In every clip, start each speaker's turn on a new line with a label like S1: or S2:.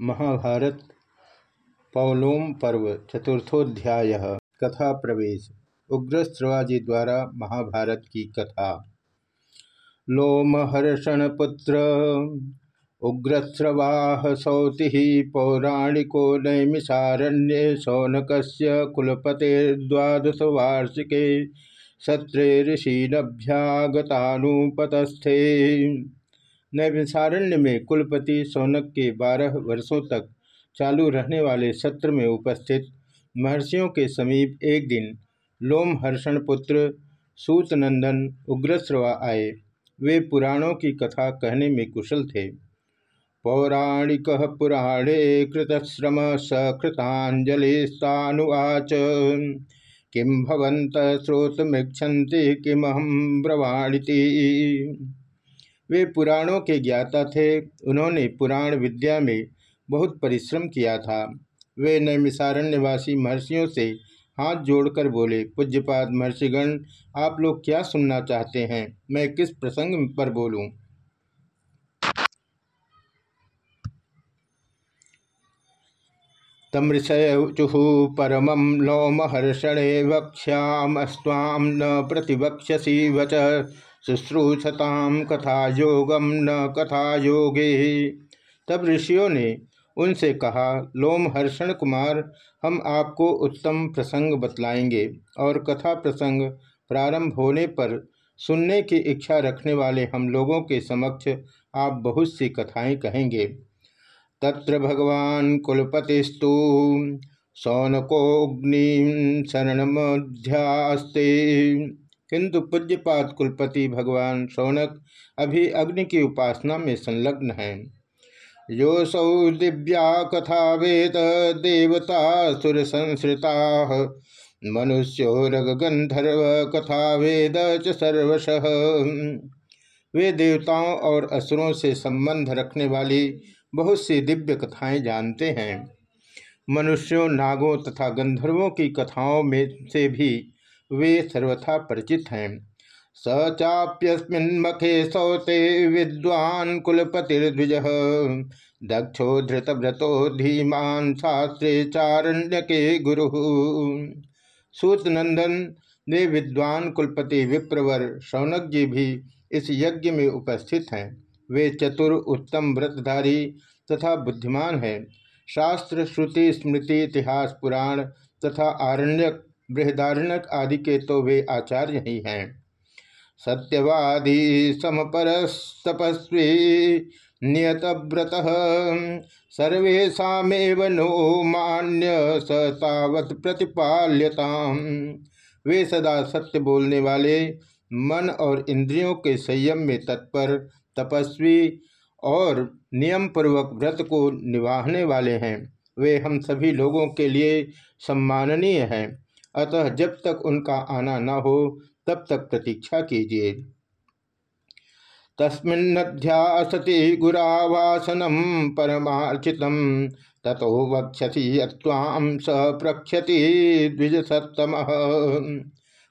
S1: महाभारत, पौलोम पर्व, चतुर्थोध्याय, कथा प्रवेश उग्रश्रवाजी द्वारा महाभारत की कथा। लोमहर्षण पुत्र उग्रश्रवाह सौति, पौराणिको नैमिषारण्ये शौनक कुलपतेर्द्वादश वार्षिके सत्रे ऋषिनभ्यागतानुपतस्थे नैविसारण्य में कुलपति सौनक के बारह वर्षों तक चालू रहने वाले सत्र में उपस्थित महर्षियों के समीप एक दिन लोमहर्षण पुत्र सूतनंदन उग्रश्रवा आए। वे पुराणों की कथा कहने में कुशल थे। पौराणिक पुराणे कृतश्रम सकृतांजलिस्तानुवाच किम भवंत किमहम ब्रवाणिति। वे पुराणों के ज्ञाता थे। उन्होंने पुराण विद्या में बहुत परिश्रम किया था। वे नैमिसारण्यवासी महर्षियों से हाथ जोड़कर बोले, पूज्यपाद महर्षिगण, आप लोग क्या सुनना चाहते हैं? मैं किस प्रसंग पर बोलूँ? तमृषयुचुः परम लोमहर्षणे वक्ष्यामस्वाम न प्रतिवक्ष्यसी वच। शुश्रूषताम कथा योगम न कथा योगे तब ऋषियों ने उनसे कहा लोमहर्षण कुमार, हम आपको उत्तम प्रसंग बतलाएँगे और कथा प्रसंग प्रारंभ होने पर सुनने की इच्छा रखने वाले हम लोगों के समक्ष आप बहुत सी कथाएँ कहेंगे। तत्र भगवान कुलपतिस्तु, सौनकोग्नि शरणमध्यास्ते। किंतु पूज्यपात कुलपति भगवान शौनक अभी अग्नि की उपासना में संलग्न हैं। योसौ दिव्या कथा वेद देवता सुर संसृता मनुष्यो रग गंधर्व कथा वेद च सर्वश। वे देवताओं और असुरों से संबंध रखने वाली बहुत सी दिव्य कथाएँ जानते हैं। मनुष्यों, नागों तथा गंधर्वों की कथाओं में से भी वे सर्वथा परिचित हैं। स चाप्यस्मिन्मखे सौते विद्वान कुलपतिर्द्विज। दक्षो धृतव्रतो धीमान शास्त्रे चारण्य के गुरु। सूतनंदन ने विद्वान कुलपति विप्रवर शौनक जी भी इस यज्ञ में उपस्थित हैं। वे चतुर उत्तम व्रतधारी तथा बुद्धिमान हैं। शास्त्र, श्रुति, स्मृति, इतिहास, पुराण तथा आरण्यक बृहदारण्यक आदि के तो वे आचार्य ही हैं। सत्यवादी समपर तपस्वी नियतव्रत सर्वेशा नो मान्य सतावत प्रतिपाल्यता वे सदा सत्य बोलने वाले मन और इंद्रियों के संयम में तत्पर, तपस्वी और नियम पूर्वक व्रत को निवाहने वाले हैं। वे हम सभी लोगों के लिए सम्माननीय हैं। अतः जब तक उनका आना न हो, तब तक प्रतीक्षा कीजिए। तस्मिन्नध्यासति गुरावासनम परमार्चित ततो वक्षति यम स प्रक्षति द्विज सत्तम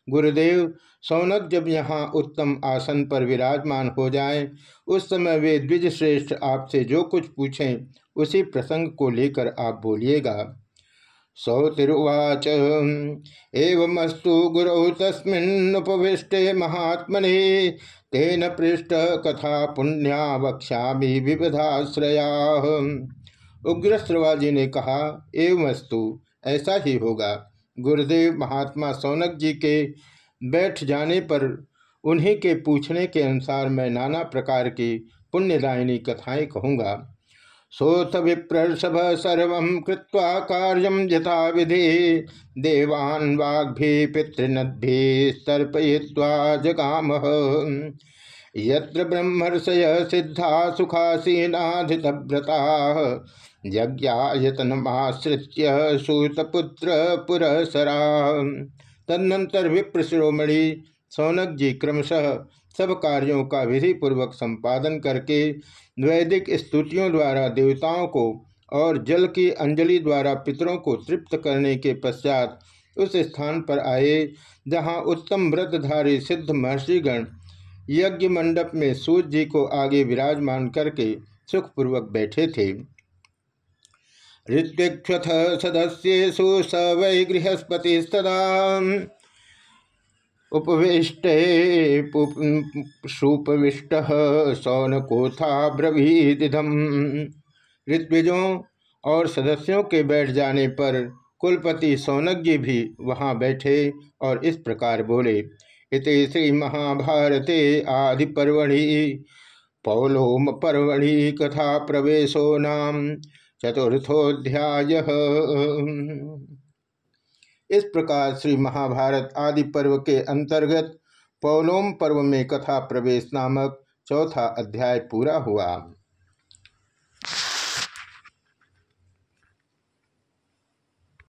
S1: गुरुदेव, सौनक जब यहाँ उत्तम आसन पर विराजमान हो जाए, उस समय वे द्विज श्रेष्ठ आपसे जो कुछ पूछें, उसी प्रसंग को लेकर आप बोलिएगा। सौतिरुवाच। एवमस्तु गुरौ तस्मिन्नुपविष्टे महात्मने, तेन पृष्ठ कथा पुण्या वक्षा विविधाश्रया। उग्रश्रवाजी ने कहा, एवमस्तु, ऐसा ही होगा। गुरुदेव महात्मा सौनक जी के बैठ जाने पर उन्हीं के पूछने के अनुसार मैं नाना प्रकार की पुण्यदायिनी कथाएँ कहूँगा। सोथ विप्रषभ सर्व कृत्वा कार्यम यथा विधि देवान् वाग्भि पितृनद्भि तर्पय्वा जगाम। यत्र ब्रह्मर्षय सिद्धा सुखासीनाधितव्रता, यज्ञायतनमाश्रित्य सूतपुत्र पुरसरा। तदनंतर विप्र शिरोमणि सौनक जी क्रमशः सब कार्यों का विधि पूर्वक संपादन करके वैदिक स्तुतियों द्वारा देवताओं को और जल की अंजलि द्वारा पितरों को तृप्त करने के पश्चात उस स्थान पर आए, जहाँ उत्तम व्रतधारी सिद्ध महर्षिगण यज्ञ मंडप में सूर्य जी को आगे विराजमान करके सुखपूर्वक बैठे थे। ऋत्विक्षथ सदस्यु स वै गृहस्पतिस्तदा। उपविष्टे सुपविष्ट सौन सौनकोथा ब्रवीदिधम ऋत्विजों और सदस्यों के बैठ जाने पर कुलपति सौनज्ञ भी वहाँ बैठे और इस प्रकार बोले, इति श्री महाभारते आदि पर्वणि पौलोम पर्वणि कथा प्रवेशो नाम चतुर्थोध्याय इस प्रकार श्री महाभारत आदि पर्व के अंतर्गत पौलोम पर्व में कथा प्रवेश नामक चौथा अध्याय पूरा हुआ।